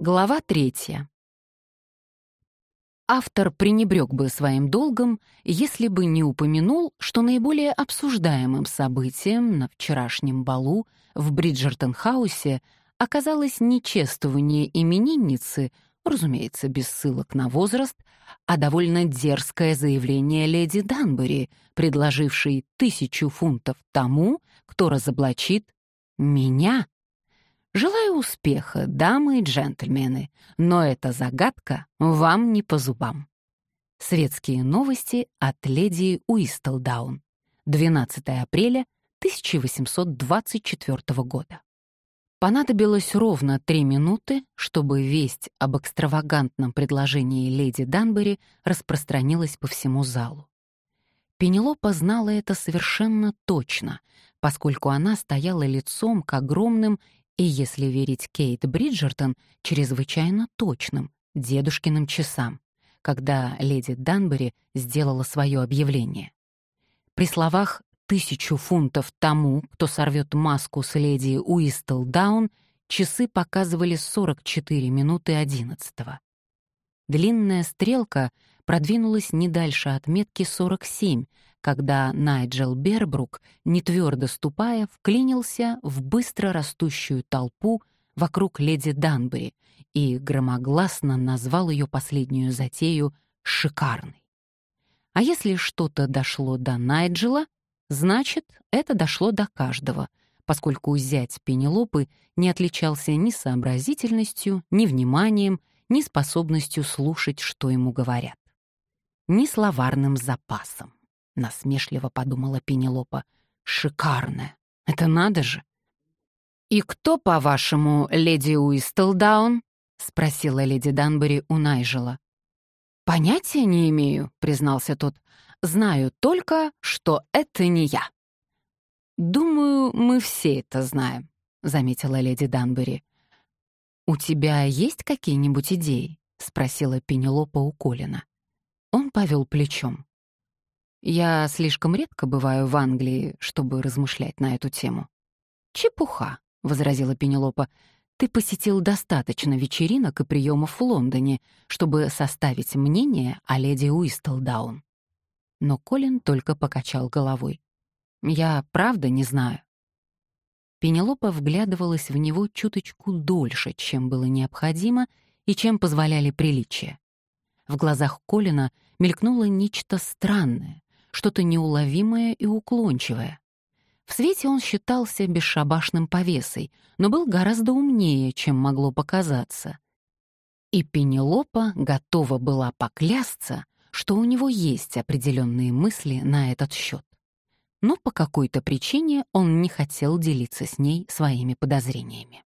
Глава третья. Автор пренебрег бы своим долгом, если бы не упомянул, что наиболее обсуждаемым событием на вчерашнем балу в Бриджертон-хаусе оказалось не чествование именинницы, разумеется, без ссылок на возраст, а довольно дерзкое заявление леди Данбери, предложившей тысячу фунтов тому, кто разоблачит меня. Желаю успеха, дамы и джентльмены, но эта загадка вам не по зубам. Светские новости от леди Уистелдаун. 12 апреля 1824 года. Понадобилось ровно три минуты, чтобы весть об экстравагантном предложении леди Данбери распространилась по всему залу. Пенелопа знала это совершенно точно, поскольку она стояла лицом к огромным и, если верить Кейт Бриджертон, чрезвычайно точным дедушкиным часам, когда леди Данбери сделала свое объявление. При словах тысячу фунтов тому, кто сорвет маску с леди Уистелдаун, часы показывали 44 минуты одиннадцатого. Длинная стрелка продвинулась не дальше отметки 47, когда Найджел Бербрук, не твердо ступая, вклинился в быстро растущую толпу вокруг леди Данбери и громогласно назвал ее последнюю затею «шикарной». А если что-то дошло до Найджела — Значит, это дошло до каждого, поскольку зять Пенелопы не отличался ни сообразительностью, ни вниманием, ни способностью слушать, что ему говорят. Ни словарным запасом, насмешливо подумала Пенелопа. Шикарная. Это надо же. «И кто, по-вашему, леди Уистелдаун?» — спросила леди Данбери у Найжела. «Понятия не имею», — признался тот. Знаю только, что это не я». «Думаю, мы все это знаем», — заметила леди Данбери. «У тебя есть какие-нибудь идеи?» — спросила Пенелопа у Колина. Он повел плечом. «Я слишком редко бываю в Англии, чтобы размышлять на эту тему». «Чепуха», — возразила Пенелопа. «Ты посетил достаточно вечеринок и приемов в Лондоне, чтобы составить мнение о леди Уистелдаун» но Колин только покачал головой. «Я правда не знаю». Пенелопа вглядывалась в него чуточку дольше, чем было необходимо и чем позволяли приличия. В глазах Колина мелькнуло нечто странное, что-то неуловимое и уклончивое. В свете он считался бесшабашным повесой, но был гораздо умнее, чем могло показаться. И Пенелопа готова была поклясться, что у него есть определенные мысли на этот счет. Но по какой-то причине он не хотел делиться с ней своими подозрениями.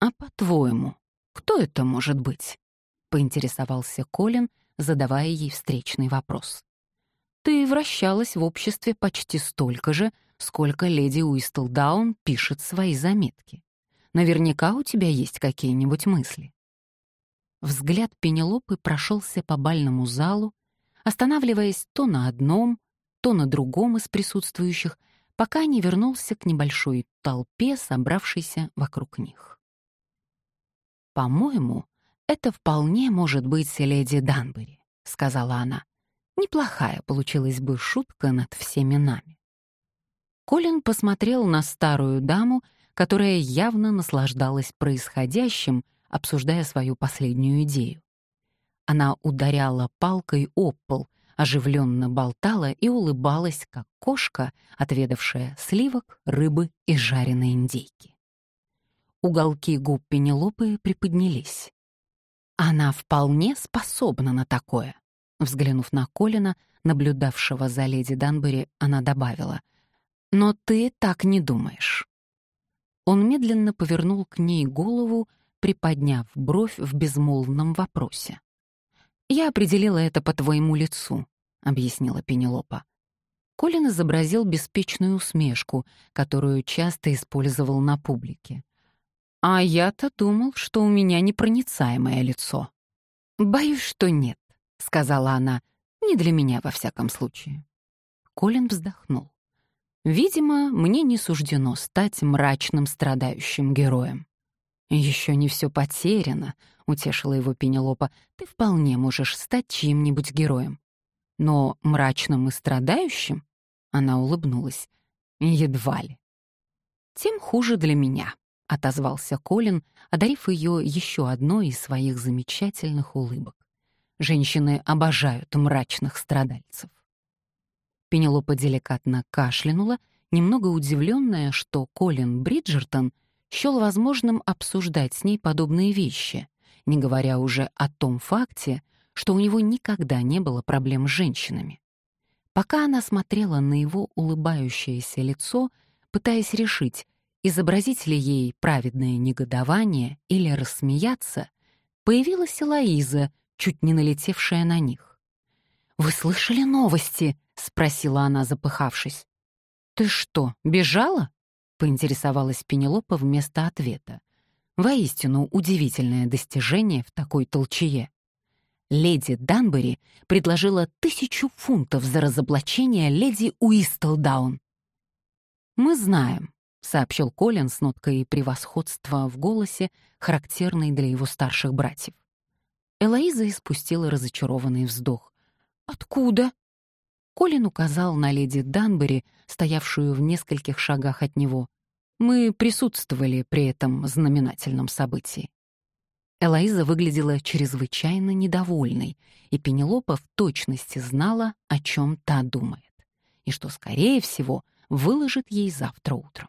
«А по-твоему, кто это может быть?» — поинтересовался Колин, задавая ей встречный вопрос. «Ты вращалась в обществе почти столько же, сколько леди Уистлдаун пишет свои заметки. Наверняка у тебя есть какие-нибудь мысли». Взгляд Пенелопы прошелся по бальному залу, останавливаясь то на одном, то на другом из присутствующих, пока не вернулся к небольшой толпе, собравшейся вокруг них. «По-моему, это вполне может быть леди Данбери», — сказала она. «Неплохая получилась бы шутка над всеми нами». Колин посмотрел на старую даму, которая явно наслаждалась происходящим, обсуждая свою последнюю идею. Она ударяла палкой об пол, оживленно болтала и улыбалась, как кошка, отведавшая сливок, рыбы и жареной индейки. Уголки губ Пенелопы приподнялись. Она вполне способна на такое. Взглянув на Колина, наблюдавшего за леди Данбери, она добавила, «Но ты так не думаешь». Он медленно повернул к ней голову приподняв бровь в безмолвном вопросе. «Я определила это по твоему лицу», — объяснила Пенелопа. Колин изобразил беспечную усмешку, которую часто использовал на публике. «А я-то думал, что у меня непроницаемое лицо». «Боюсь, что нет», — сказала она, — «не для меня во всяком случае». Колин вздохнул. Видимо, мне не суждено стать мрачным страдающим героем. Еще не все потеряно», — утешила его Пенелопа. «Ты вполне можешь стать чьим-нибудь героем». «Но мрачным и страдающим?» — она улыбнулась. «Едва ли». «Тем хуже для меня», — отозвался Колин, одарив ее еще одной из своих замечательных улыбок. «Женщины обожают мрачных страдальцев». Пенелопа деликатно кашлянула, немного удивленная, что Колин Бриджертон счел возможным обсуждать с ней подобные вещи, не говоря уже о том факте, что у него никогда не было проблем с женщинами. Пока она смотрела на его улыбающееся лицо, пытаясь решить, изобразить ли ей праведное негодование или рассмеяться, появилась Элоиза, чуть не налетевшая на них. «Вы слышали новости?» — спросила она, запыхавшись. «Ты что, бежала?» — поинтересовалась Пенелопа вместо ответа. Воистину удивительное достижение в такой толчее. Леди Данбери предложила тысячу фунтов за разоблачение леди Уистлдаун. «Мы знаем», — сообщил Колин с ноткой превосходства в голосе, характерной для его старших братьев. Элоиза испустила разочарованный вздох. «Откуда?» Колин указал на леди Данбери, стоявшую в нескольких шагах от него. Мы присутствовали при этом знаменательном событии. Элоиза выглядела чрезвычайно недовольной, и Пенелопа в точности знала, о чем та думает, и что, скорее всего, выложит ей завтра утром.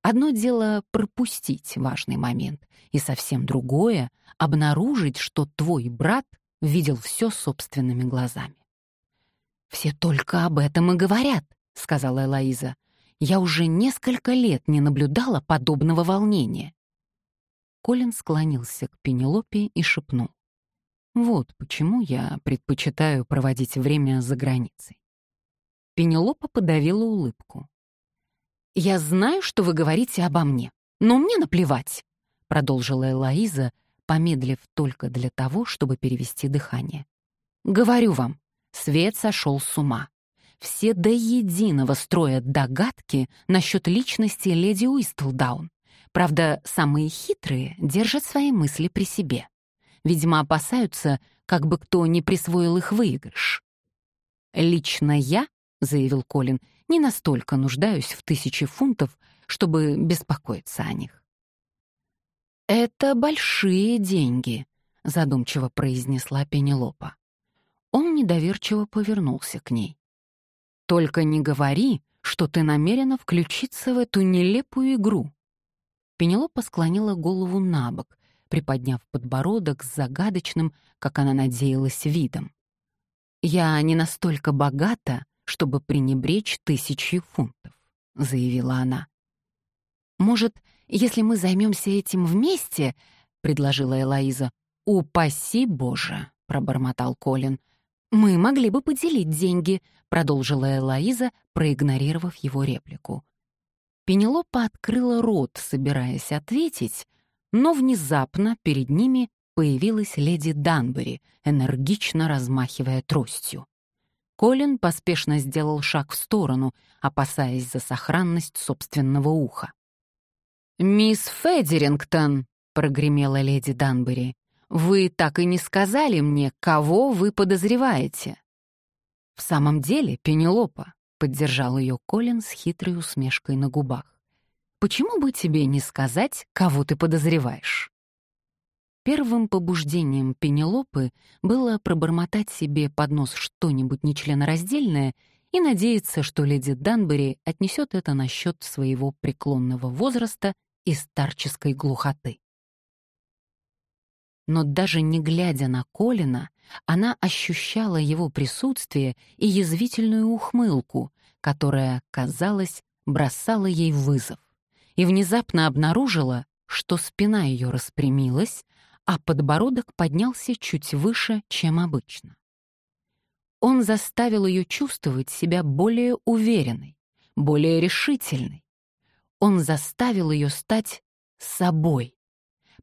Одно дело пропустить важный момент, и совсем другое — обнаружить, что твой брат видел все собственными глазами. «Все только об этом и говорят», — сказала Элоиза. «Я уже несколько лет не наблюдала подобного волнения». Колин склонился к Пенелопе и шепнул. «Вот почему я предпочитаю проводить время за границей». Пенелопа подавила улыбку. «Я знаю, что вы говорите обо мне, но мне наплевать», — продолжила Элоиза, помедлив только для того, чтобы перевести дыхание. «Говорю вам, Свет сошел с ума. Все до единого строят догадки насчет личности леди Уистлдаун. Правда, самые хитрые держат свои мысли при себе. Видимо, опасаются, как бы кто не присвоил их выигрыш. «Лично я», — заявил Колин, — «не настолько нуждаюсь в тысяче фунтов, чтобы беспокоиться о них». «Это большие деньги», — задумчиво произнесла Пенелопа. Он недоверчиво повернулся к ней. «Только не говори, что ты намерена включиться в эту нелепую игру». Пенелопа склонила голову на бок, приподняв подбородок с загадочным, как она надеялась, видом. «Я не настолько богата, чтобы пренебречь тысячи фунтов», — заявила она. «Может, если мы займемся этим вместе?» — предложила Элоиза. «Упаси Боже!» — пробормотал Колин. «Мы могли бы поделить деньги», — продолжила Элоиза, проигнорировав его реплику. Пенелопа открыла рот, собираясь ответить, но внезапно перед ними появилась леди Данбери, энергично размахивая тростью. Колин поспешно сделал шаг в сторону, опасаясь за сохранность собственного уха. «Мисс Федерингтон!» — прогремела леди Данбери. Вы так и не сказали мне, кого вы подозреваете». «В самом деле, Пенелопа», — поддержал ее Колин с хитрой усмешкой на губах. «Почему бы тебе не сказать, кого ты подозреваешь?» Первым побуждением Пенелопы было пробормотать себе под нос что-нибудь нечленораздельное и надеяться, что леди Данбери отнесет это насчет своего преклонного возраста и старческой глухоты но даже не глядя на Колина, она ощущала его присутствие и язвительную ухмылку, которая, казалось, бросала ей вызов, и внезапно обнаружила, что спина ее распрямилась, а подбородок поднялся чуть выше, чем обычно. Он заставил ее чувствовать себя более уверенной, более решительной. Он заставил ее стать собой,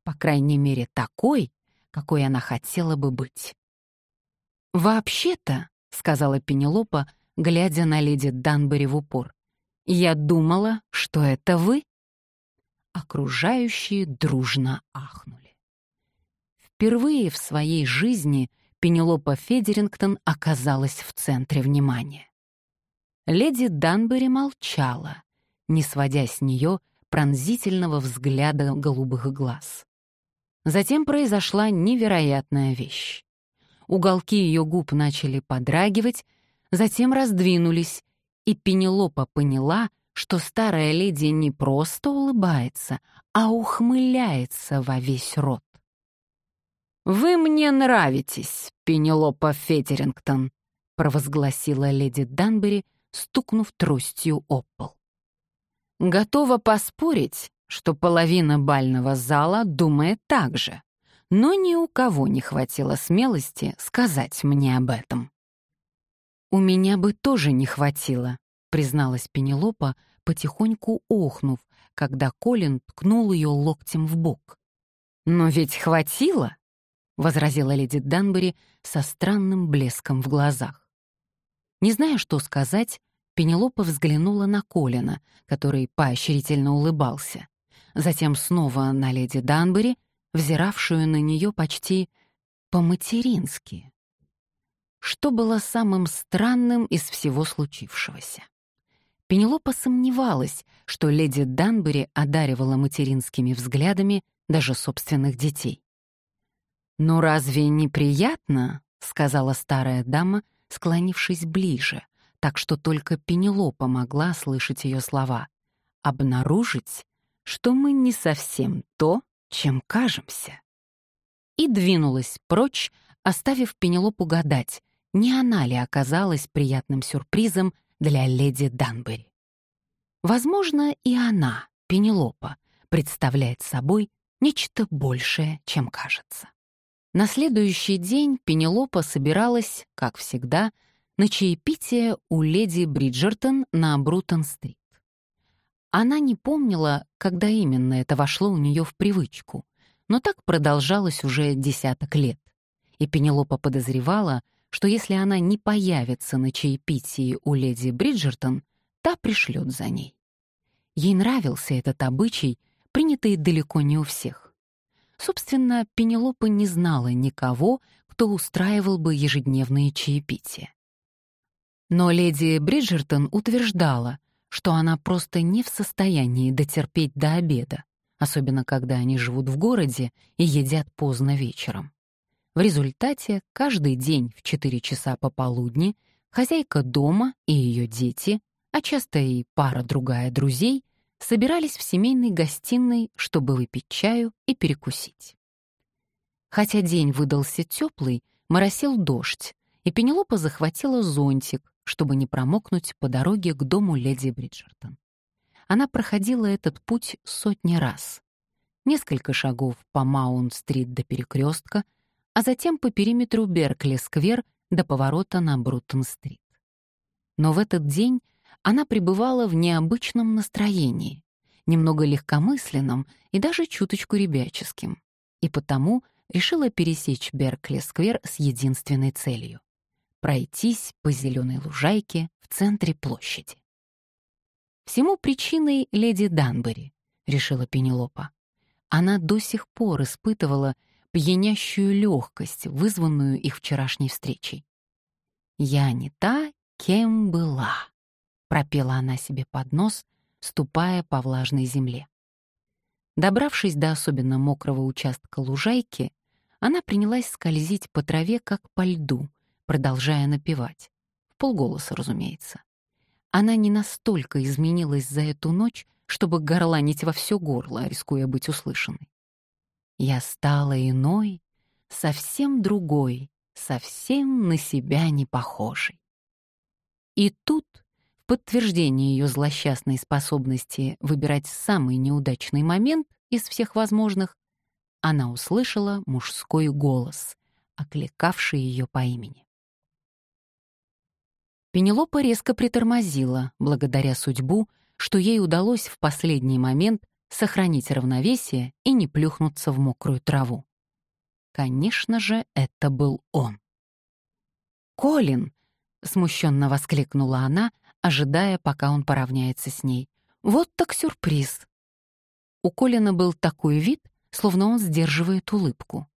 по крайней мере такой, какой она хотела бы быть. «Вообще-то», — сказала Пенелопа, глядя на леди Данбери в упор, Я думала, что это вы». Окружающие дружно ахнули. Впервые в своей жизни Пенелопа Федерингтон оказалась в центре внимания. Леди Данбери молчала, не сводя с нее пронзительного взгляда голубых глаз. Затем произошла невероятная вещь. Уголки ее губ начали подрагивать, затем раздвинулись, и Пенелопа поняла, что старая леди не просто улыбается, а ухмыляется во весь рот. «Вы мне нравитесь, Пенелопа Фетерингтон», — провозгласила леди Данбери, стукнув тростью об пол. «Готова поспорить, что половина бального зала думает так же, но ни у кого не хватило смелости сказать мне об этом». «У меня бы тоже не хватило», — призналась Пенелопа, потихоньку охнув, когда Колин ткнул ее локтем в бок. «Но ведь хватило», — возразила леди Данбери со странным блеском в глазах. Не зная, что сказать, Пенелопа взглянула на Колина, который поощрительно улыбался. Затем снова на леди Данбери, взиравшую на нее почти по-матерински. Что было самым странным из всего случившегося? Пенелопа сомневалась, что леди Данбери одаривала материнскими взглядами даже собственных детей. «Ну разве неприятно?» — сказала старая дама, склонившись ближе, так что только Пенелопа могла слышать ее слова. «Обнаружить, что мы не совсем то, чем кажемся». И двинулась прочь, оставив Пенелопу гадать, не она ли оказалась приятным сюрпризом для леди Данбери. Возможно, и она, Пенелопа, представляет собой нечто большее, чем кажется. На следующий день Пенелопа собиралась, как всегда, на чаепитие у леди Бриджертон на Брутон-стрит. Она не помнила, когда именно это вошло у нее в привычку, но так продолжалось уже десяток лет. И Пенелопа подозревала, что если она не появится на чаепитии у леди Бриджертон, та пришлет за ней. Ей нравился этот обычай, принятый далеко не у всех. Собственно, Пенелопа не знала никого, кто устраивал бы ежедневные чаепития. Но леди Бриджертон утверждала, что она просто не в состоянии дотерпеть до обеда, особенно когда они живут в городе и едят поздно вечером. В результате каждый день в 4 часа пополудни хозяйка дома и ее дети, а часто и пара-другая друзей, собирались в семейной гостиной, чтобы выпить чаю и перекусить. Хотя день выдался теплый, моросил дождь, и Пенелопа захватила зонтик, чтобы не промокнуть по дороге к дому леди Бриджертон. Она проходила этот путь сотни раз. Несколько шагов по Маунт-стрит до перекрестка — а затем по периметру Беркли-сквер до поворота на Бруттон-стрит. Но в этот день она пребывала в необычном настроении, немного легкомысленном и даже чуточку ребяческим, и потому решила пересечь Беркли-сквер с единственной целью — пройтись по зеленой лужайке в центре площади. Всему причиной леди Данбери, решила Пенелопа. Она до сих пор испытывала пьянящую легкость, вызванную их вчерашней встречей. «Я не та, кем была», — пропела она себе под нос, ступая по влажной земле. Добравшись до особенно мокрого участка лужайки, она принялась скользить по траве, как по льду, продолжая напевать. В полголоса, разумеется. Она не настолько изменилась за эту ночь, чтобы горланить во все горло, рискуя быть услышанной. Я стала иной, совсем другой, совсем на себя не похожей. И тут, в подтверждение ее злосчастной способности выбирать самый неудачный момент из всех возможных, она услышала мужской голос, окликавший ее по имени. Пенелопа резко притормозила, благодаря судьбу, что ей удалось в последний момент сохранить равновесие и не плюхнуться в мокрую траву. Конечно же, это был он. «Колин!» — смущенно воскликнула она, ожидая, пока он поравняется с ней. «Вот так сюрприз!» У Колина был такой вид, словно он сдерживает улыбку.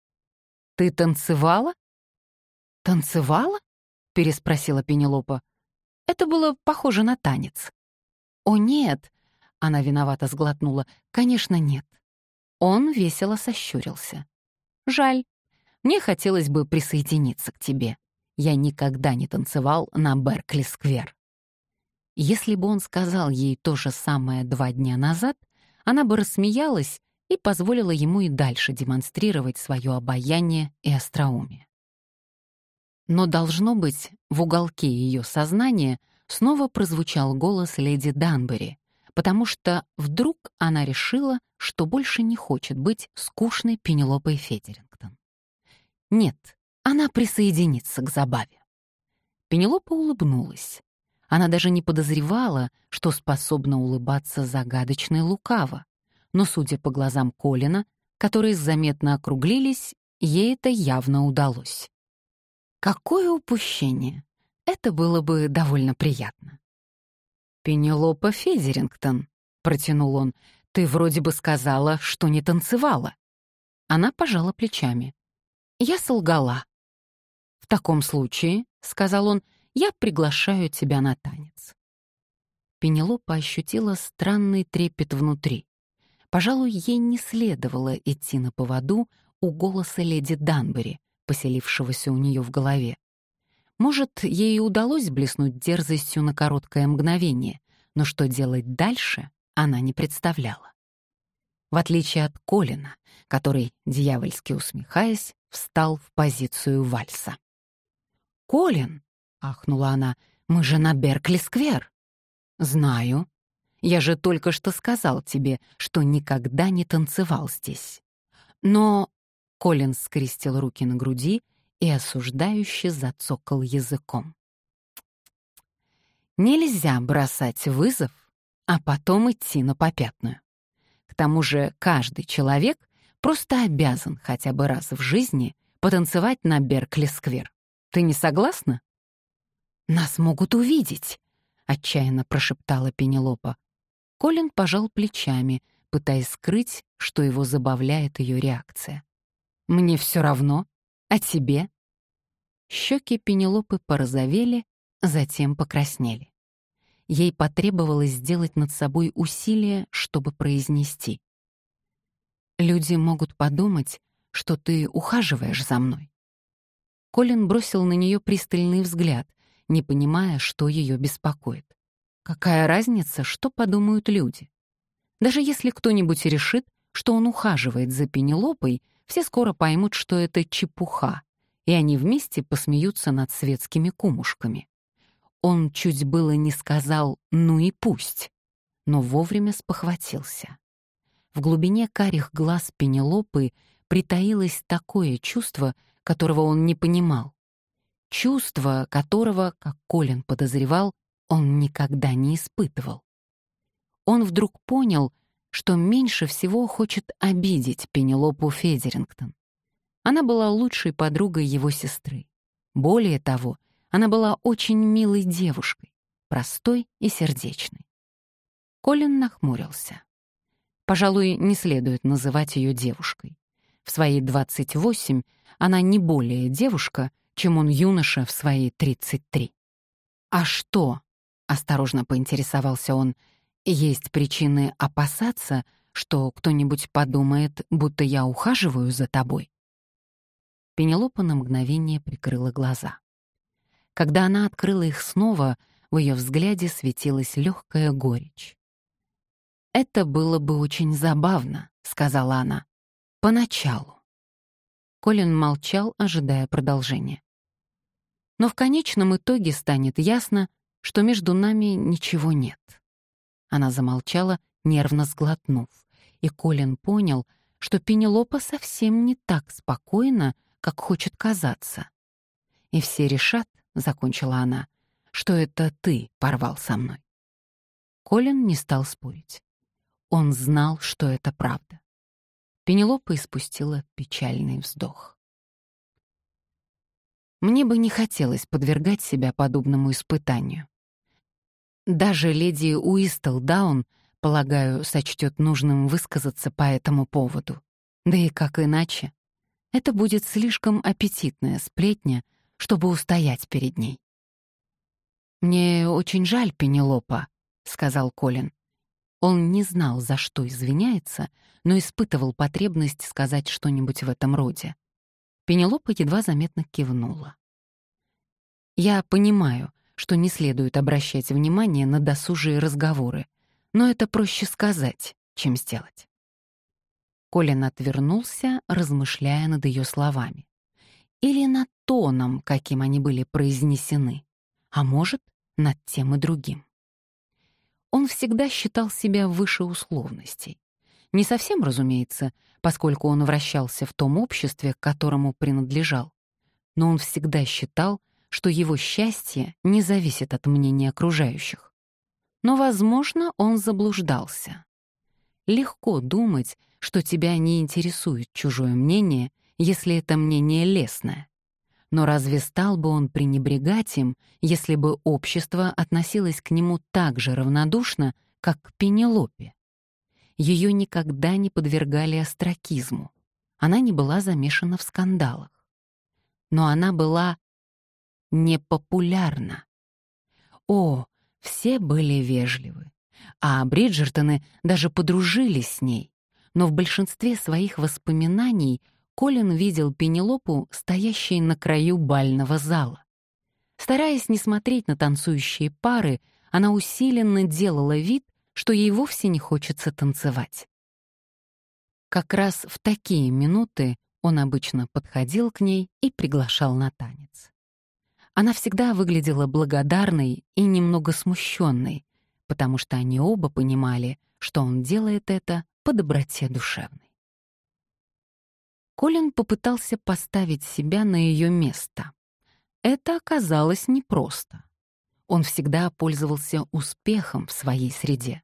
«Ты танцевала?» «Танцевала?» — переспросила Пенелопа. Это было похоже на танец. «О, нет!» — она виновато сглотнула. «Конечно, нет». Он весело сощурился. «Жаль. Мне хотелось бы присоединиться к тебе. Я никогда не танцевал на Беркли-сквер». Если бы он сказал ей то же самое два дня назад, она бы рассмеялась и позволила ему и дальше демонстрировать свое обаяние и остроумие. Но, должно быть, в уголке ее сознания снова прозвучал голос леди Данбери, потому что вдруг она решила, что больше не хочет быть скучной Пенелопой Федерингтон. Нет, она присоединится к забаве. Пенелопа улыбнулась. Она даже не подозревала, что способна улыбаться загадочно и лукаво, но, судя по глазам Колина, которые заметно округлились, ей это явно удалось. Какое упущение! Это было бы довольно приятно. «Пенелопа Фезерингтон», — протянул он, — «ты вроде бы сказала, что не танцевала». Она пожала плечами. «Я солгала». «В таком случае», — сказал он, — «я приглашаю тебя на танец». Пенелопа ощутила странный трепет внутри. Пожалуй, ей не следовало идти на поводу у голоса леди Данбери, поселившегося у нее в голове. Может, ей и удалось блеснуть дерзостью на короткое мгновение, но что делать дальше, она не представляла. В отличие от Колина, который, дьявольски усмехаясь, встал в позицию вальса. «Колин!» — ахнула она. «Мы же на Беркли-сквер!» «Знаю. Я же только что сказал тебе, что никогда не танцевал здесь. Но Колин скрестил руки на груди и осуждающе зацокал языком. Нельзя бросать вызов, а потом идти на попятную. К тому же каждый человек просто обязан хотя бы раз в жизни потанцевать на Беркли-сквер. Ты не согласна? «Нас могут увидеть», — отчаянно прошептала Пенелопа. Колин пожал плечами, пытаясь скрыть, что его забавляет ее реакция. Мне все равно. А тебе? Щеки Пенелопы порозовели, затем покраснели. Ей потребовалось сделать над собой усилие, чтобы произнести. «Люди могут подумать, что ты ухаживаешь за мной». Колин бросил на нее пристальный взгляд, не понимая, что ее беспокоит. Какая разница, что подумают люди? Даже если кто-нибудь решит, что он ухаживает за Пенелопой, все скоро поймут, что это чепуха, и они вместе посмеются над светскими кумушками. Он чуть было не сказал «ну и пусть», но вовремя спохватился. В глубине карих глаз Пенелопы притаилось такое чувство, которого он не понимал. Чувство, которого, как Колин подозревал, он никогда не испытывал. Он вдруг понял, что меньше всего хочет обидеть Пенелопу Федерингтон. Она была лучшей подругой его сестры. Более того, она была очень милой девушкой, простой и сердечной. Колин нахмурился. Пожалуй, не следует называть ее девушкой. В свои 28 она не более девушка, чем он юноша в свои 33. «А что?» — осторожно поинтересовался он — есть причины опасаться, что кто-нибудь подумает, будто я ухаживаю за тобой. Пенелопа на мгновение прикрыла глаза. Когда она открыла их снова, в ее взгляде светилась легкая горечь. «Это было бы очень забавно», — сказала она. «Поначалу». Колин молчал, ожидая продолжения. Но в конечном итоге станет ясно, что между нами ничего нет. Она замолчала, нервно сглотнув, и Колин понял, что Пенелопа совсем не так спокойна, как хочет казаться. «И все решат», — закончила она, — «что это ты порвал со мной». Колин не стал спорить. Он знал, что это правда. Пенелопа испустила печальный вздох. Мне бы не хотелось подвергать себя подобному испытанию. Даже леди Уистелдаун, полагаю, сочтет нужным высказаться по этому поводу. Да и как иначе? Это будет слишком аппетитная сплетня, чтобы устоять перед ней. «Мне очень жаль, Пенелопа», — сказал Колин. Он не знал, за что извиняется, но испытывал потребность сказать что-нибудь в этом роде. Пенелопа едва заметно кивнула. «Я понимаю, что не следует обращать внимание на досужие разговоры, но это проще сказать, чем сделать». Колин отвернулся, размышляя над ее словами. Или над тоном, каким они были произнесены, а может, над тем и другим. Он всегда считал себя выше условностей. Не совсем, разумеется, поскольку он вращался в том обществе, к которому принадлежал. Но он всегда считал, что его счастье не зависит от мнения окружающих. Но, возможно, он заблуждался. Легко думать, что тебя не интересует чужое мнение, если это мнение лестное. Но разве стал бы он пренебрегать им, если бы общество относилось к нему так же равнодушно, как к Пенелопе? Ее никогда не подвергали остракизму. Она не была замешана в скандалах. Но она была непопулярна. О, все были вежливы. А Бриджертоны даже подружились с ней. Но в большинстве своих воспоминаний Колин видел Пенелопу, стоящей на краю бального зала. Стараясь не смотреть на танцующие пары, она усиленно делала вид, что ей вовсе не хочется танцевать. Как раз в такие минуты он обычно подходил к ней и приглашал на танец. Она всегда выглядела благодарной и немного смущенной, потому что они оба понимали, что он делает это по доброте душевной. Колин попытался поставить себя на ее место. Это оказалось непросто. Он всегда пользовался успехом в своей среде.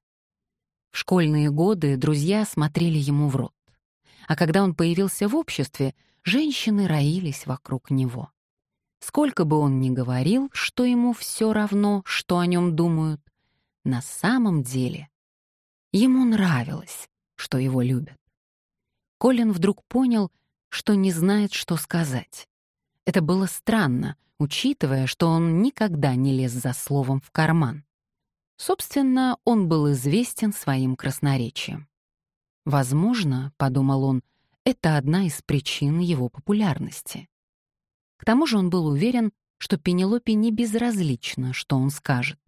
В школьные годы друзья смотрели ему в рот. А когда он появился в обществе, женщины роились вокруг него. Сколько бы он ни говорил, что ему все равно, что о нем думают, на самом деле ему нравилось, что его любят. Колин вдруг понял, что не знает, что сказать. Это было странно, учитывая, что он никогда не лез за словом в карман. Собственно, он был известен своим красноречием. Возможно, — подумал он, — это одна из причин его популярности. К тому же он был уверен, что Пенелопе не безразлично, что он скажет.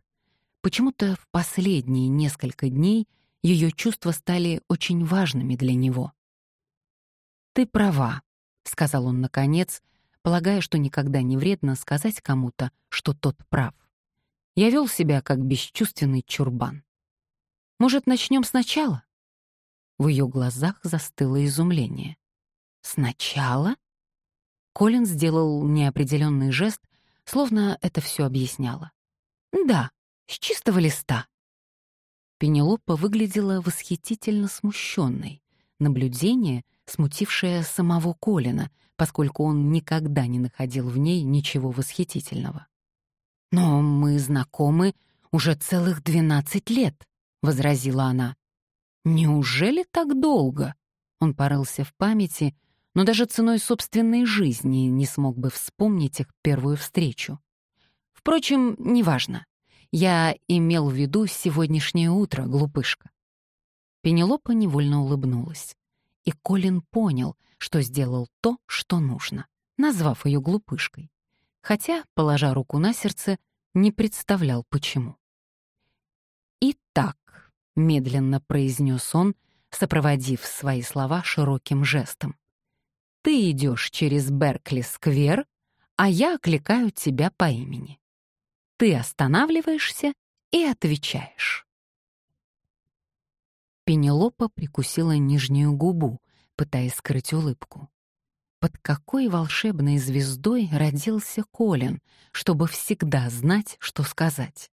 Почему-то в последние несколько дней ее чувства стали очень важными для него. «Ты права», — сказал он наконец, полагая, что никогда не вредно сказать кому-то, что тот прав. Я вел себя как бесчувственный чурбан. «Может, начнем сначала?» В ее глазах застыло изумление. «Сначала?» Колин сделал неопределенный жест, словно это все объясняло. «Да, с чистого листа». Пенелопа выглядела восхитительно смущенной. Наблюдение — смутившая самого Колина, поскольку он никогда не находил в ней ничего восхитительного. «Но мы знакомы уже целых двенадцать лет», — возразила она. «Неужели так долго?» Он порылся в памяти, но даже ценой собственной жизни не смог бы вспомнить их первую встречу. Впрочем, неважно. Я имел в виду сегодняшнее утро, глупышка. Пенелопа невольно улыбнулась и Колин понял, что сделал то, что нужно, назвав ее глупышкой. Хотя, положа руку на сердце, не представлял, почему. «Итак», — медленно произнес он, сопроводив свои слова широким жестом, «ты идешь через Беркли-сквер, а я окликаю тебя по имени. Ты останавливаешься и отвечаешь». Пенелопа прикусила нижнюю губу, пытаясь скрыть улыбку. Под какой волшебной звездой родился Колин, чтобы всегда знать, что сказать?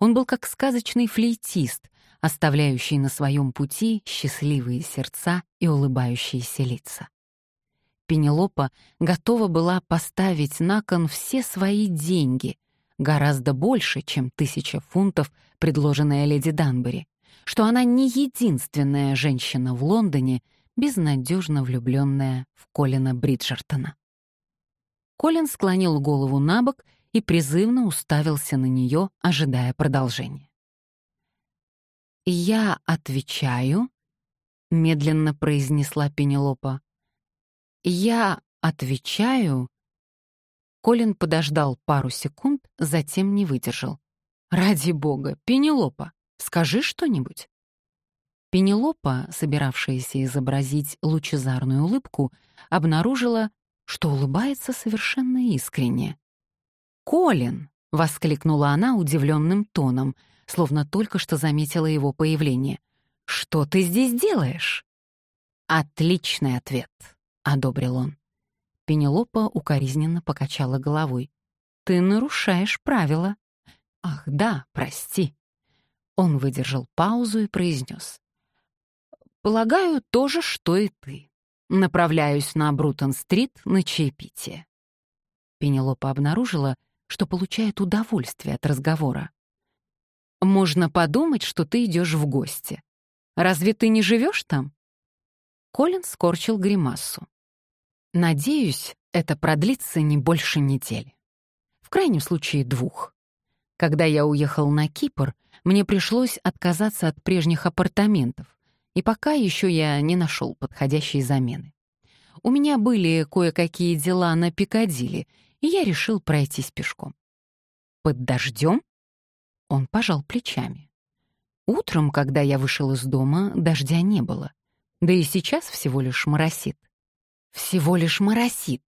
Он был как сказочный флейтист, оставляющий на своем пути счастливые сердца и улыбающиеся лица. Пенелопа готова была поставить на кон все свои деньги, гораздо больше, чем тысяча фунтов, предложенная леди Данбери, что она не единственная женщина в Лондоне, безнадежно влюбленная в Колина Бриджертона. Колин склонил голову на бок и призывно уставился на нее, ожидая продолжения. «Я отвечаю», — медленно произнесла Пенелопа. «Я отвечаю...» Колин подождал пару секунд, затем не выдержал. «Ради бога, Пенелопа, скажи что-нибудь». Пенелопа, собиравшаяся изобразить лучезарную улыбку, обнаружила, что улыбается совершенно искренне. «Колин!» — воскликнула она удивленным тоном, словно только что заметила его появление. «Что ты здесь делаешь?» «Отличный ответ», — одобрил он. Пенелопа укоризненно покачала головой. «Ты нарушаешь правила». «Ах, да, прости». Он выдержал паузу и произнес. «Полагаю, то же, что и ты. Направляюсь на Брутон-стрит на чаепитие». Пенелопа обнаружила, что получает удовольствие от разговора. «Можно подумать, что ты идешь в гости. Разве ты не живешь там?» Колин скорчил гримасу. «Надеюсь, это продлится не больше недели. В крайнем случае двух. Когда я уехал на Кипр, мне пришлось отказаться от прежних апартаментов, и пока еще я не нашел подходящей замены. У меня были кое-какие дела на Пикадилли, и я решил пройтись пешком. «Под дождем?» Он пожал плечами. Утром, когда я вышел из дома, дождя не было. Да и сейчас всего лишь моросит. Всего лишь моросит.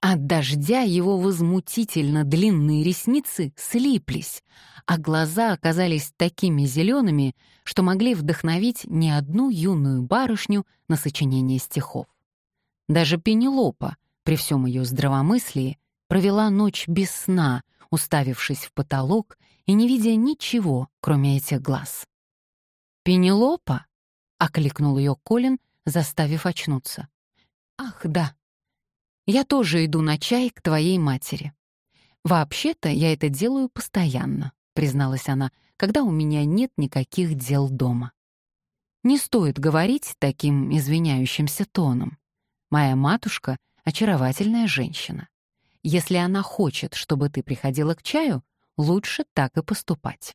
От дождя его возмутительно длинные ресницы слиплись, а глаза оказались такими зелеными, что могли вдохновить не одну юную барышню на сочинение стихов. Даже Пенелопа, при всем ее здравомыслии, провела ночь без сна, уставившись в потолок и не видя ничего, кроме этих глаз. «Пенелопа!» — окликнул ее Колин, заставив очнуться. «Ах, да. Я тоже иду на чай к твоей матери. Вообще-то я это делаю постоянно», — призналась она, «когда у меня нет никаких дел дома». Не стоит говорить таким извиняющимся тоном. Моя матушка — очаровательная женщина. Если она хочет, чтобы ты приходила к чаю, лучше так и поступать.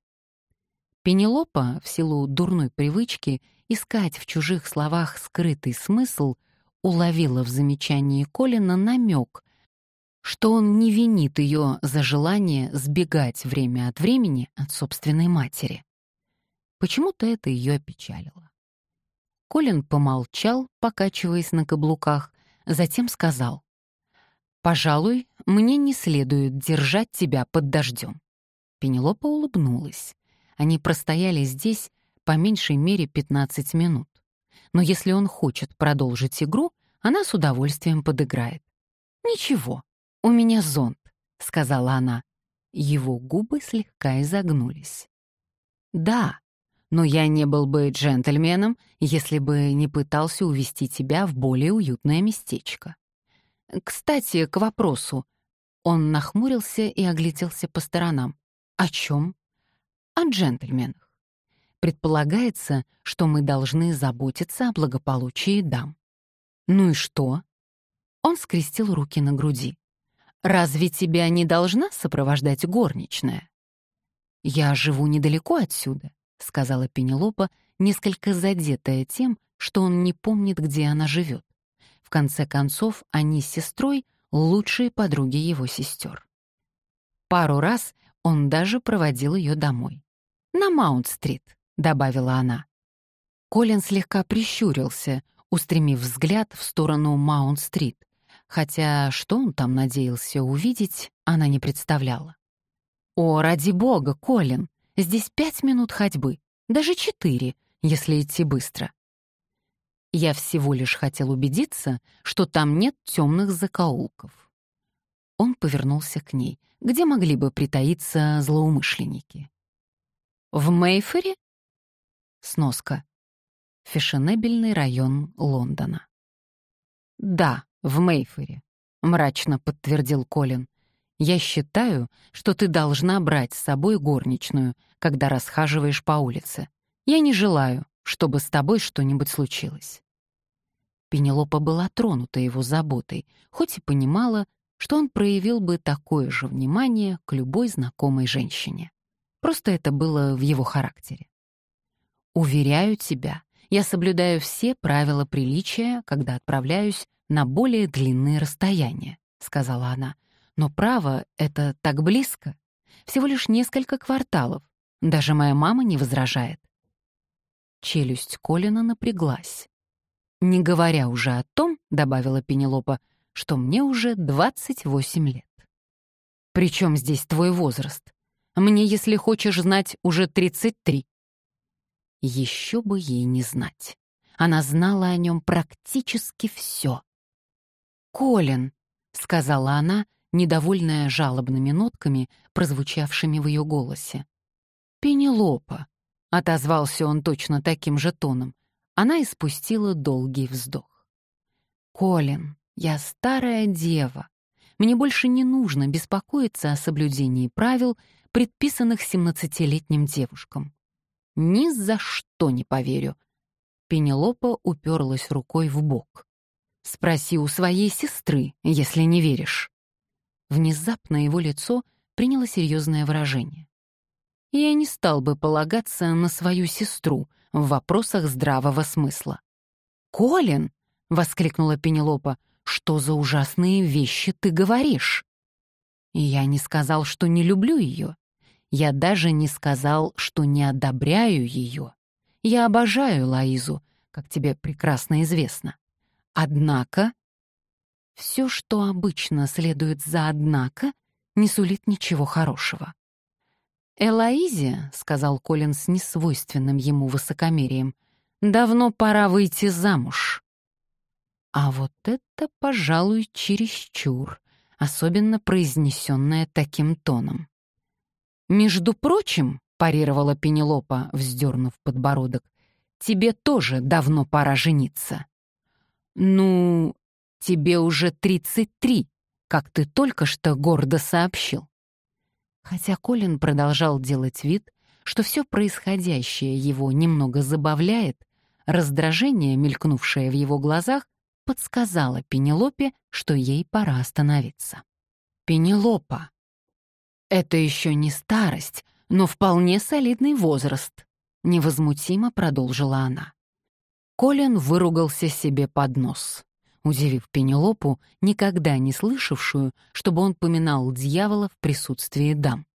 Пенелопа, в силу дурной привычки искать в чужих словах скрытый смысл, уловила в замечании Колина намек, что он не винит ее за желание сбегать время от времени от собственной матери. Почему-то это ее опечалило. Колин помолчал, покачиваясь на каблуках, затем сказал, «Пожалуй, мне не следует держать тебя под дождем». Пенелопа улыбнулась. Они простояли здесь по меньшей мере 15 минут. Но если он хочет продолжить игру, она с удовольствием подыграет. «Ничего, у меня зонт», — сказала она. Его губы слегка изогнулись. «Да, но я не был бы джентльменом, если бы не пытался увести тебя в более уютное местечко. Кстати, к вопросу. Он нахмурился и огляделся по сторонам. О чем? О джентльменах. Предполагается, что мы должны заботиться о благополучии дам. Ну и что? Он скрестил руки на груди. Разве тебя не должна сопровождать горничная? Я живу недалеко отсюда, сказала Пенелопа, несколько задетая тем, что он не помнит, где она живет конце концов, они с сестрой — лучшие подруги его сестер. Пару раз он даже проводил ее домой. «На Маунт-стрит», — добавила она. Колин слегка прищурился, устремив взгляд в сторону Маунт-стрит, хотя что он там надеялся увидеть, она не представляла. «О, ради бога, Колин, здесь пять минут ходьбы, даже четыре, если идти быстро. Я всего лишь хотел убедиться, что там нет темных закоулков. Он повернулся к ней, где могли бы притаиться злоумышленники. «В Мейфере?» Сноска. Фешенебельный район Лондона. «Да, в Мейфере», — мрачно подтвердил Колин. Я считаю, что ты должна брать с собой горничную, когда расхаживаешь по улице. Я не желаю, чтобы с тобой что-нибудь случилось». Пенелопа была тронута его заботой, хоть и понимала, что он проявил бы такое же внимание к любой знакомой женщине. Просто это было в его характере. «Уверяю тебя, я соблюдаю все правила приличия, когда отправляюсь на более длинные расстояния», — сказала она. «Но право — это так близко. Всего лишь несколько кварталов. Даже моя мама не возражает». Челюсть Колина напряглась. «Не говоря уже о том, — добавила Пенелопа, — что мне уже 28 лет. Причем здесь твой возраст? Мне, если хочешь знать, уже 33. Еще бы ей не знать. Она знала о нем практически все. «Колин», — сказала она, недовольная жалобными нотками, прозвучавшими в ее голосе. «Пенелопа», — отозвался он точно таким же тоном. Она испустила долгий вздох. «Колин, я старая дева. Мне больше не нужно беспокоиться о соблюдении правил, предписанных семнадцатилетним девушкам. Ни за что не поверю. Пенелопа уперлась рукой в бок. Спроси у своей сестры, если не веришь. Внезапно его лицо приняло серьезное выражение. Я не стал бы полагаться на свою сестру в вопросах здравого смысла. «Колин!» — воскликнула Пенелопа. «Что за ужасные вещи ты говоришь?» я не сказал, что не люблю ее. Я даже не сказал, что не одобряю ее. Я обожаю Лаизу, как тебе прекрасно известно. Однако... Все, что обычно следует за «однако», не сулит ничего хорошего. «Элоизе», — сказал Колин с несвойственным ему высокомерием, — «давно пора выйти замуж». А вот это, пожалуй, чересчур, особенно произнесенное таким тоном. «Между прочим», — парировала Пенелопа, вздернув подбородок, «тебе тоже давно пора жениться». «Ну, тебе уже тридцать три, как ты только что гордо сообщил». Хотя Колин продолжал делать вид, что все происходящее его немного забавляет, раздражение, мелькнувшее в его глазах, подсказало Пенелопе, что ей пора остановиться. «Пенелопа», это еще не старость, но вполне солидный возраст, невозмутимо продолжила она. Колин выругался себе под нос, удивив Пенелопу, никогда не слышавшую, чтобы он поминал дьявола в присутствии дам.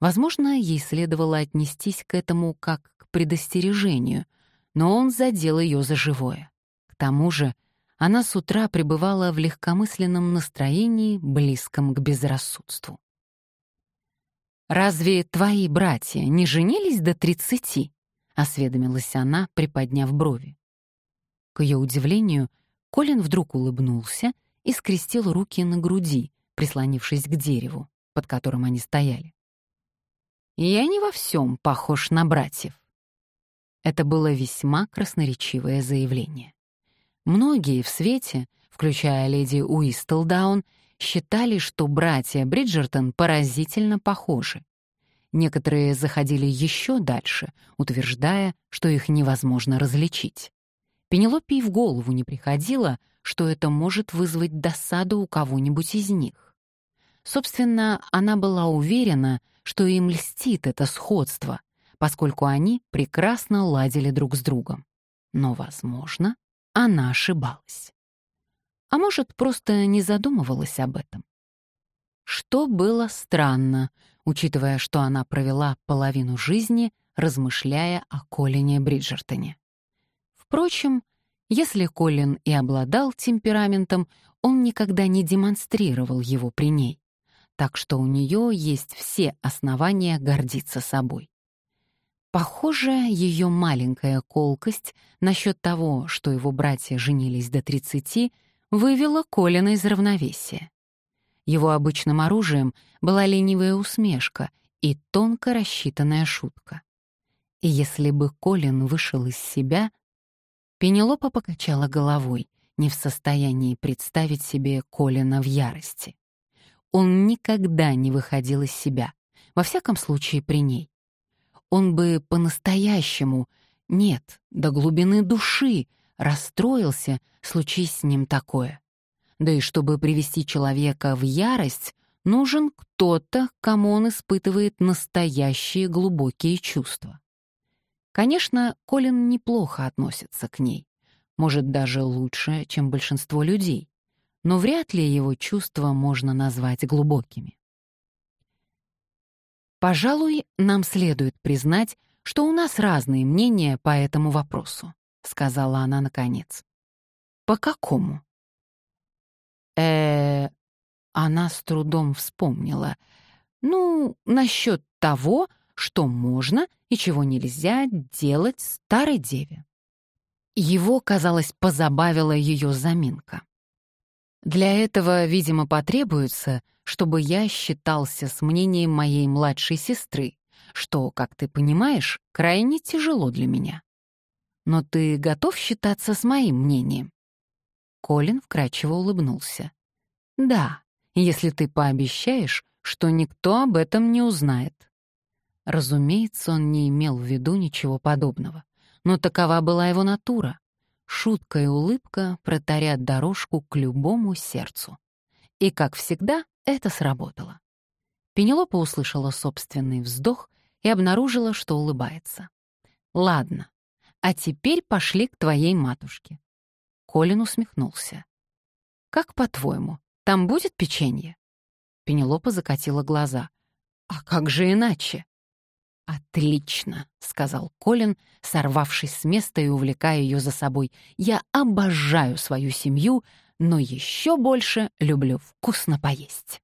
Возможно, ей следовало отнестись к этому как к предостережению, но он задел ее за живое. К тому же она с утра пребывала в легкомысленном настроении, близком к безрассудству. «Разве твои братья не женились до тридцати?» — осведомилась она, приподняв брови. К ее удивлению, Колин вдруг улыбнулся и скрестил руки на груди, прислонившись к дереву, под которым они стояли. «Я не во всем похож на братьев». Это было весьма красноречивое заявление. Многие в свете, включая леди Уистлдаун, считали, что братья Бриджертон поразительно похожи. Некоторые заходили еще дальше, утверждая, что их невозможно различить. Пенелопе и в голову не приходило, что это может вызвать досаду у кого-нибудь из них. Собственно, она была уверена, что им льстит это сходство, поскольку они прекрасно ладили друг с другом. Но, возможно, она ошибалась а может, просто не задумывалась об этом. Что было странно, учитывая, что она провела половину жизни, размышляя о Колине Бриджертоне. Впрочем, если Колин и обладал темпераментом, он никогда не демонстрировал его при ней, так что у нее есть все основания гордиться собой. Похоже, ее маленькая колкость насчет того, что его братья женились до 30, вывела Колина из равновесия. Его обычным оружием была ленивая усмешка и тонко рассчитанная шутка. И если бы Колин вышел из себя, Пенелопа покачала головой, не в состоянии представить себе Колина в ярости. Он никогда не выходил из себя, во всяком случае при ней. Он бы по-настоящему, нет, до глубины души, расстроился, случись с ним такое. Да и чтобы привести человека в ярость, нужен кто-то, кому он испытывает настоящие глубокие чувства. Конечно, Колин неплохо относится к ней, может, даже лучше, чем большинство людей, но вряд ли его чувства можно назвать глубокими. Пожалуй, нам следует признать, что у нас разные мнения по этому вопросу, сказала она наконец. По какому? Э, она с трудом вспомнила. Ну, насчет того, что можно и чего нельзя делать старой деве. Его, казалось, позабавила ее заминка. Для этого, видимо, потребуется, чтобы я считался с мнением моей младшей сестры, что, как ты понимаешь, крайне тяжело для меня. Но ты готов считаться с моим мнением?» Колин вкрадчиво улыбнулся. «Да, если ты пообещаешь, что никто об этом не узнает». Разумеется, он не имел в виду ничего подобного, но такова была его натура. Шутка и улыбка протарят дорожку к любому сердцу. И, как всегда, это сработало. Пенелопа услышала собственный вздох и обнаружила, что улыбается. «Ладно, а теперь пошли к твоей матушке». Колин усмехнулся. «Как по-твоему, там будет печенье?» Пенелопа закатила глаза. «А как же иначе?» «Отлично», — сказал Колин, сорвавшись с места и увлекая ее за собой. «Я обожаю свою семью, но еще больше люблю вкусно поесть».